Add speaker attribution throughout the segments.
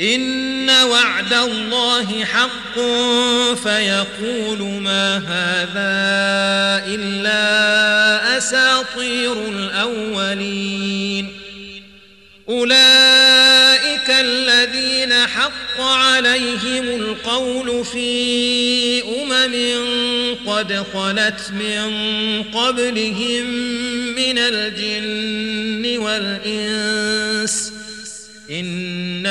Speaker 1: إن وعد الله حق فيقول ما هذا إلا أساطير الأولين. أولئك الذين حق عليهم القول في أمم قد خلت من قبلهم من الجن والإنس. إن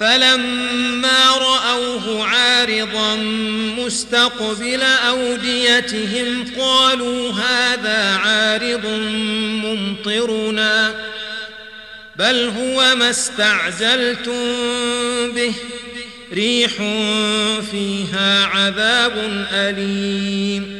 Speaker 1: فلما رأوه عارضا مستقبل أوديتهم قالوا هذا عارض ممطرنا بل هو ما استعزلتم به ريح فيها عذاب أليم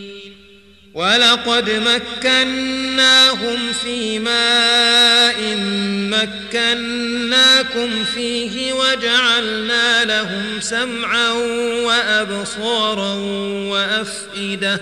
Speaker 1: وَلَقَدْ مَكَّنَّاهُمْ فِي مَاءٍ مَكَّنَّاكُمْ فِيهِ وَجَعَلْنَا لَهُمْ سَمْعًا وَأَبْصَارًا وَأَفْئِدَةً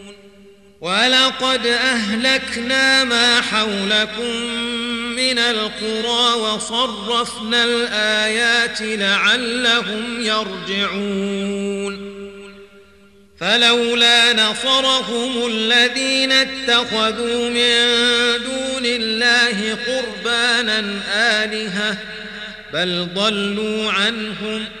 Speaker 1: وَلَقَدْ أَهْلَكْنَا مَا حَوْلَكُمْ مِنَ الْقُرَى وَصَرَّفْنَا الْآيَاتِ لَعَلَّهُمْ يَرْجِعُونَ فَلَوْلَا نَصَرَهُمُ الَّذِينَ اتَّخَذُوا مِن دُونِ اللَّهِ قُرْبَانًا آلِهَةً بَلْ ضَلُّوا عَنْهُمْ ۗ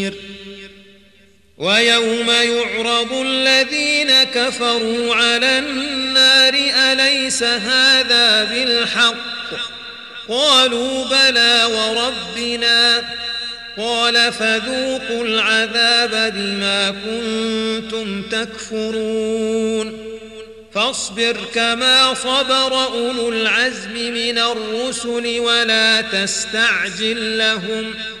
Speaker 1: وَيَوْمَ يُعْرَضُ الَّذِينَ كَفَرُوا عَلَى النَّارِ أَلَيْسَ هَذَا بِالْحَقِّ قَالُوا بَلَى وَرَبِّنَا قال فذوقوا العذاب بما كنتم تكفرون فاصبر كما صبر أولو العزم من الرسل ولا تستعجل لهم فاصبر